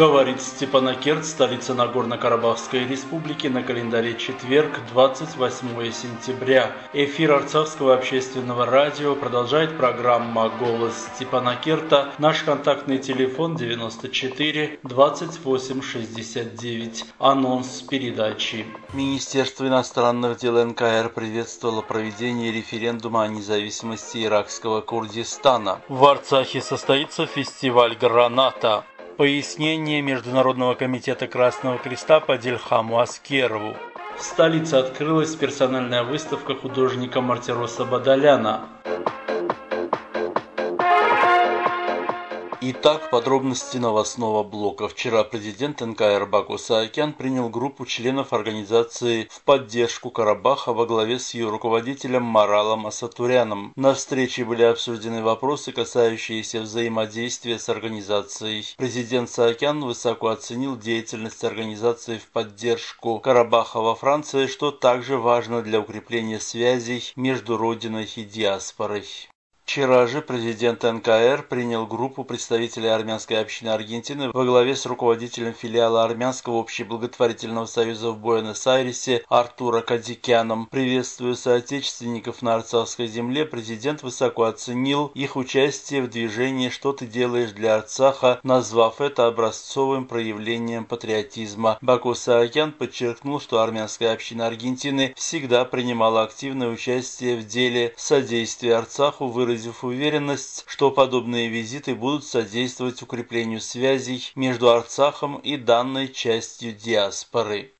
Говорит Степанакерт, столица Нагорно-Карабахской республики, на календаре четверг, 28 сентября. Эфир Арцахского общественного радио продолжает программа «Голос Степанакерта». Наш контактный телефон 94 28 69. Анонс передачи. Министерство иностранных дел НКР приветствовало проведение референдума о независимости иракского Курдистана. В Арцахе состоится фестиваль «Граната» пояснение Международного комитета Красного Креста по Дильхаму Аскерову. В столице открылась персональная выставка художника Мартироса Бадаляна. Итак, подробности новостного блока. Вчера президент НКР Баку Саакян принял группу членов организации в поддержку Карабаха во главе с ее руководителем Маралом Асатуряном. На встрече были обсуждены вопросы, касающиеся взаимодействия с организацией. Президент Саакян высоко оценил деятельность организации в поддержку Карабаха во Франции, что также важно для укрепления связей между родиной и диаспорой. Вчера же президент НКР принял группу представителей армянской общины Аргентины во главе с руководителем филиала Армянского общеблаготворительного союза в Буэнос-Айресе Артура Кадикяном. Приветствуя соотечественников на Арцахской земле, президент высоко оценил их участие в движении «Что ты делаешь для Арцаха», назвав это образцовым проявлением патриотизма. Баку Саакян подчеркнул, что армянская община Аргентины всегда принимала активное участие в деле содействия Арцаху, выразив выразив уверенность, что подобные визиты будут содействовать укреплению связей между Арцахом и данной частью диаспоры.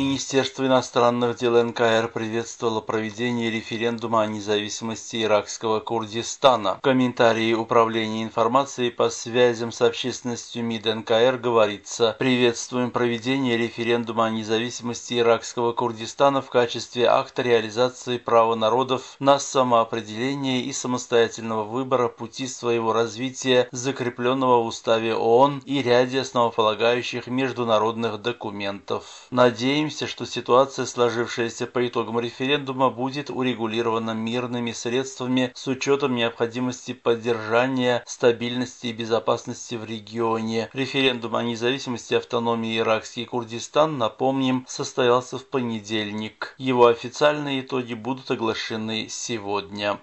Министерство иностранных дел НКР приветствовало проведение референдума о независимости иракского Курдистана. В комментарии Управления информацией по связям с общественностью МИД НКР говорится «Приветствуем проведение референдума о независимости иракского Курдистана в качестве акта реализации права народов на самоопределение и самостоятельного выбора пути своего развития, закрепленного в Уставе ООН и ряде основополагающих международных документов. Надеемся, Надеемся, что ситуация, сложившаяся по итогам референдума, будет урегулирована мирными средствами с учетом необходимости поддержания стабильности и безопасности в регионе. Референдум о независимости автономии Иракский Курдистан, напомним, состоялся в понедельник. Его официальные итоги будут оглашены сегодня.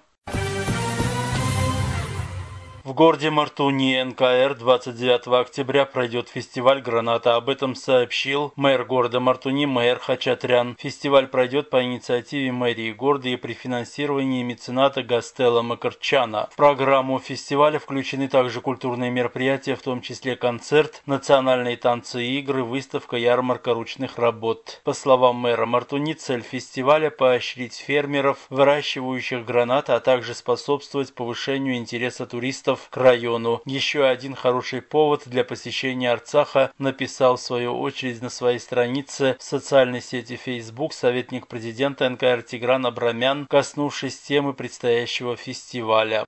В городе Мартуни НКР 29 октября пройдет фестиваль «Граната». Об этом сообщил мэр города Мартуни, мэр Хачатрян. Фестиваль пройдет по инициативе мэрии города и при финансировании мецената Гастелла Макарчана. В программу фестиваля включены также культурные мероприятия, в том числе концерт, национальные танцы и игры, выставка, ярмарка ручных работ. По словам мэра Мартуни, цель фестиваля – поощрить фермеров, выращивающих гранаты, а также способствовать повышению интереса туристов туристов к району. Еще один хороший повод для посещения Арцаха написал в свою очередь на своей странице в социальной сети Facebook советник президента НКР Тигран Абрамян, коснувшись темы предстоящего фестиваля.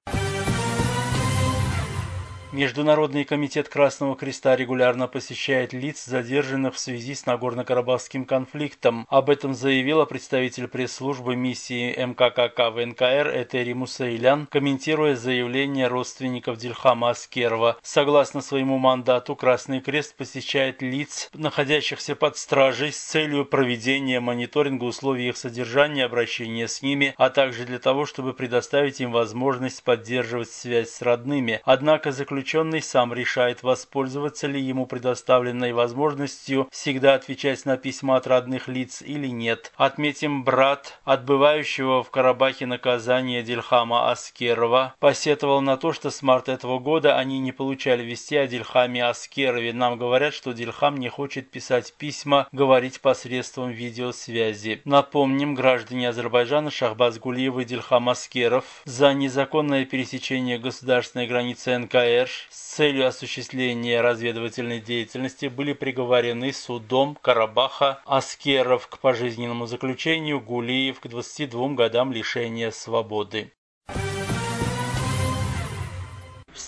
Международный комитет Красного Креста регулярно посещает лиц, задержанных в связи с Нагорно-Карабахским конфликтом. Об этом заявила представитель пресс-службы миссии МККК в НКР Этери Мусаилян, комментируя заявление родственников Дильхама Аскерова. Согласно своему мандату, Красный Крест посещает лиц, находящихся под стражей, с целью проведения мониторинга условий их содержания, обращения с ними, а также для того, чтобы предоставить им возможность поддерживать связь с родными. Однако заключение заключенный сам решает, воспользоваться ли ему предоставленной возможностью всегда отвечать на письма от родных лиц или нет. Отметим, брат, отбывающего в Карабахе наказание Дильхама Аскерова, посетовал на то, что с марта этого года они не получали вести о Дильхаме Аскерове. Нам говорят, что Дильхам не хочет писать письма, говорить посредством видеосвязи. Напомним, граждане Азербайджана Шахбаз Гулиев и Дильхам Аскеров за незаконное пересечение государственной границы НКР с целью осуществления разведывательной деятельности были приговорены судом Карабаха Аскеров к пожизненному заключению, Гулиев к 22 годам лишения свободы.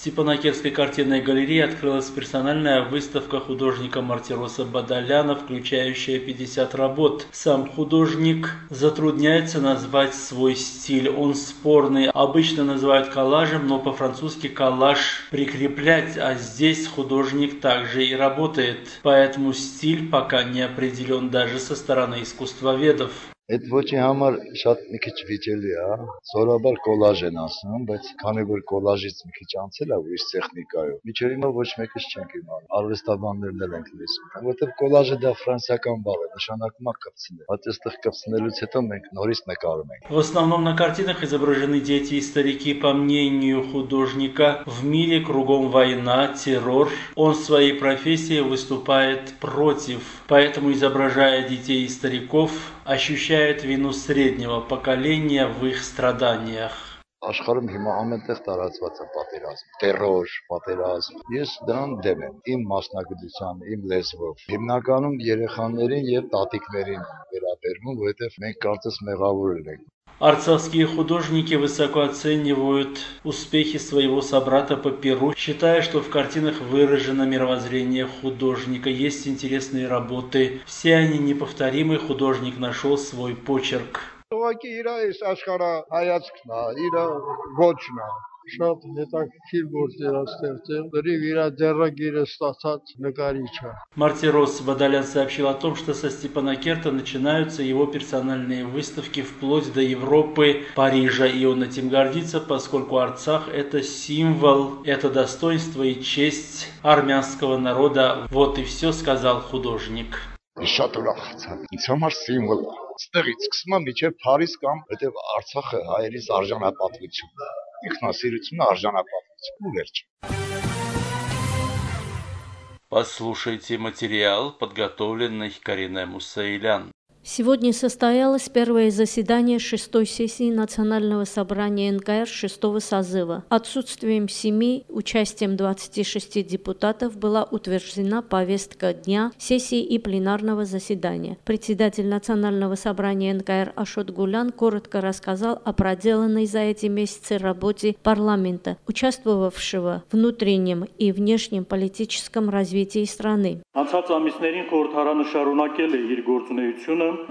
Степанакерской картинной галерее открылась персональная выставка художника Мартироса Бадаляна, включающая 50 работ. Сам художник затрудняется назвать свой стиль. Он спорный. Обычно называют коллажем, но по-французски коллаж прикреплять, а здесь художник также и работает. Поэтому стиль пока не определен даже со стороны искусствоведов. Այդ ոչի համար շատ մի քիչ վիճելի է, սովորաբար կոլաժ են ասում, բայց քանի որ կոլաժից մի քիչ անցել է ուրիշ տեխնիկայով, միջեր հիմա ոչ մեկս չենք իմանում։ Արվեստաբաններն էլ ենք լսում, որովհետև կոլաժը դա ֆրանսիական բառ է, նշանակում է կպցնել։ Բայց այստեղ կպցնելուց հետո մենք նորից նկարում ենք։ В основном на картинах изображены дети и старики, по мнению художника. В мире кругом война, террор. Он в своей профессии выступает против, поэтому изображая детей и стариков, ощущает вину среднего поколения в их страданиях. Աշխարհում հիմա ամենտեղ տարածված է պատերազմ, terror, պատերազմ։ Ես դրան դեմ եմ, իմ մասնագիտության, իմ լեզվով։ Հիմնականում երեխաներին եւ տատիկներին վերաբերվում, որովհետեւ մենք կարծես մեղավոր ենք։ Арцовские художники высоко оценивают успехи своего собрата по Перу, считая, что в картинах выражено мировоззрение художника. Есть интересные работы. Все они неповторимы, художник нашел свой почерк շատ հետաքրքիր գործեր է ստեղծել, լրիվ իր դերագիրը ստացած նկարիչ է։ Мартирос Бадалян сообщил о том, что со Степана Керта начинаются его персональные выставки вплоть до Европы, Парижа, и он этим гордится, поскольку Арцах – это символ, это достоинство и честь армянского народа. Вот и все, сказал художник. Շատ ուրախացա։ Ինձ համար սիմվոլ է։ Ստեղից սկսում եմ միջև Փարիզ կամ, որտեղ Արցախը հայերիս արժանապատվությունն է ինքնասիրությունը արժանապատվություն ու վերջ։ Послушайте материал, подготовленный Кариной Мусаилян. Сегодня состоялось первое заседание шестой сессии Национального собрания НКР шестого созыва. Отсутствием семи, участием 26 депутатов была утверждена повестка дня сессии и пленарного заседания. Председатель Национального собрания НКР Ашот Гулян коротко рассказал о проделанной за эти месяцы работе парламента, участвовавшего в внутреннем и внешнем политическом развитии страны.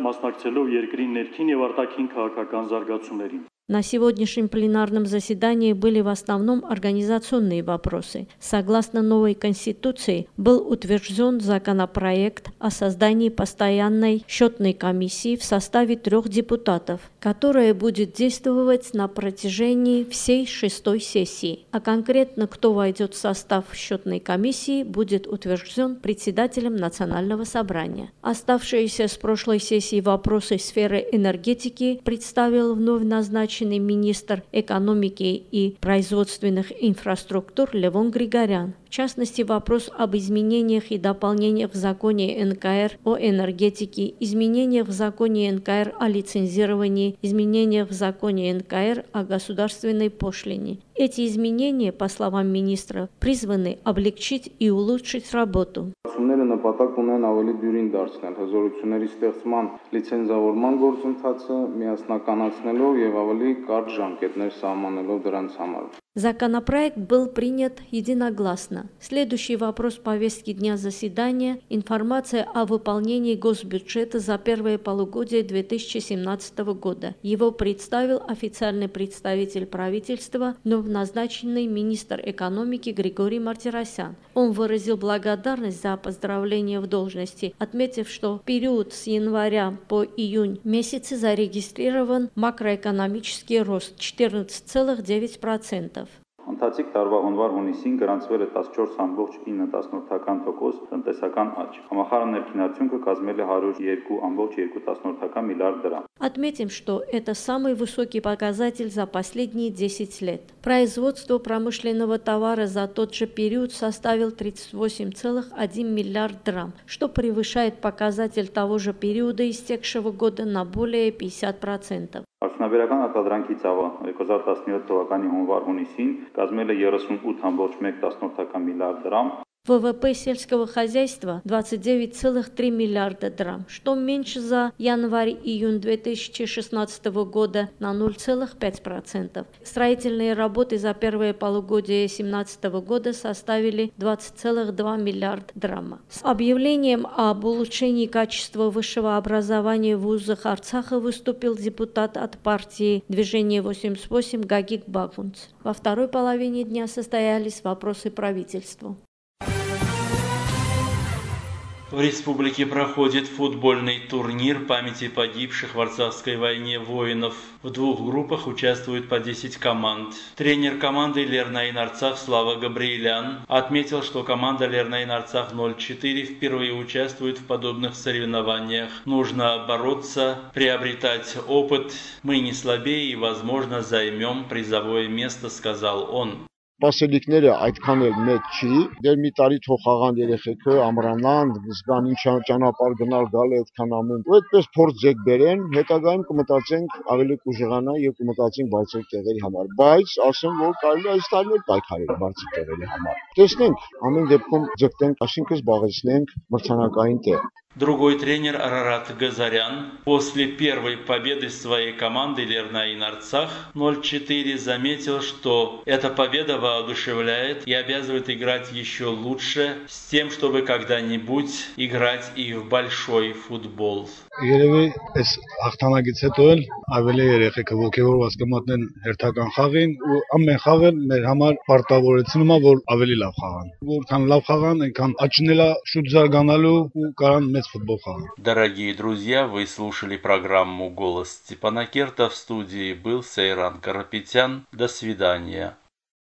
Մասնակցելով երկրի ներքին եւ արտաքին քաղաքական զարգացումներին։ На сегодняшнем пленарном заседании были в основном организационные вопросы. Согласно новой Конституции был утвержден законопроект о создании постоянной счетной комиссии в составе трех депутатов, которая будет действовать на протяжении всей шестой сессии. А конкретно кто войдет в состав счетной комиссии будет утвержден председателем Национального собрания. Оставшиеся с прошлой сессии вопросы сферы энергетики представил вновь назначенный назначенный министр экономики и производственных инфраструктур Левон Григорян В частности, вопрос об изменениях и дополнениях в законе НКР о энергетике, изменениях в законе НКР о лицензировании, изменениях в законе НКР о государственной пошлине. Эти изменения, по словам министра, призваны облегчить и улучшить работу. նպատակ ունեն ավելի դյուրին դարձնել հզորությունների ստեղծման լիցենզավորման գործընթացը միասնականացնելով եւ ավելի կարճ ժամկետներ սահմանելով դրանց համար։ Законопроект был принят единогласно. Следующий вопрос повестки дня заседания – информация о выполнении госбюджета за первое полугодие 2017 года. Его представил официальный представитель правительства, но назначенный министр экономики Григорий Мартиросян. Он выразил благодарность за поздравление в должности, отметив, что в период с января по июнь месяцы зарегистрирован макроэкономический рост 14,9%. Ընթացիկ տարվա հունվար-հունիսին գրանցվել է 14.9%, տնտեսական աճ։ Համախառն ներքին արդյունքը կազմել է 102.2 միլիարդ դրամ։ Отметим, что это самый высокий показатель за последние 10 лет. Производство промышленного товара за тот же период составил 38,1 миллиард драм, что превышает показатель того же периода истекшего года на более 50%. Արդյունաբերական արտադրանքի ծավը 2017 թվականի հունվար-հունիսին կազմել է 38.1 միլիարդ դրամ, ВВП сельского хозяйства 29,3 миллиарда драм, что меньше за январь-июнь 2016 года на 0,5%. Строительные работы за первое полугодие 2017 года составили 20,2 миллиарда драма. С объявлением об улучшении качества высшего образования в вузах Арцаха выступил депутат от партии «Движение 88» Гагик Багунц. Во второй половине дня состоялись вопросы правительству. В республике проходит футбольный турнир памяти погибших в Арцахской войне воинов. В двух группах участвуют по 10 команд. Тренер команды Лернаин Арцах Слава Габриэлян отметил, что команда Лернаин Арцах 04 впервые участвует в подобных соревнованиях. Нужно бороться, приобретать опыт. Мы не слабее и, возможно, займем призовое место, сказал он. Սպասելիքները այդքան էլ մեծ չի։ Դեր մի տարի թող խաղան երեխեքը, ամրանան, զգան ինչ ճանապարհ գնալ գալ այդքան ամեն։ Ու այդպես փորձ եք բերեն, հետագայում կմտածենք ավելի կուժեղանա եւ կմտածենք բարձր տեղերի համար։ Բայց ասեմ, որ կարելի է այս տարի էլ պայքարել բարձր տեղերի համար։ Տեսնենք, амեն դեպքում ձգտենք, այսինքն զբաղեցնենք մրցանակային տեղ։ Другой тренер Арарат Газарян после первой победы своей команды Лернаин Арцах 0-4 заметил, что эта победа воодушевляет и обязывает играть еще лучше с тем, чтобы когда-нибудь играть и в большой футбол. Երևի այս հաղթանակից հետո էլ ավելի երեխեքը ողջևորված կմատնեն հերթական խաղին ու ամեն խաղը մեր համար պարտավորեցնում է որ ավելի լավ խաղան։ Որքան լավ խաղան, այնքան աճնելա շուտ զարգանալու ու կարան է интернет футбол хала. Дорогие друзья, вы слушали программу «Голос Степана Керта». В студии был Сейран Карапетян. До свидания.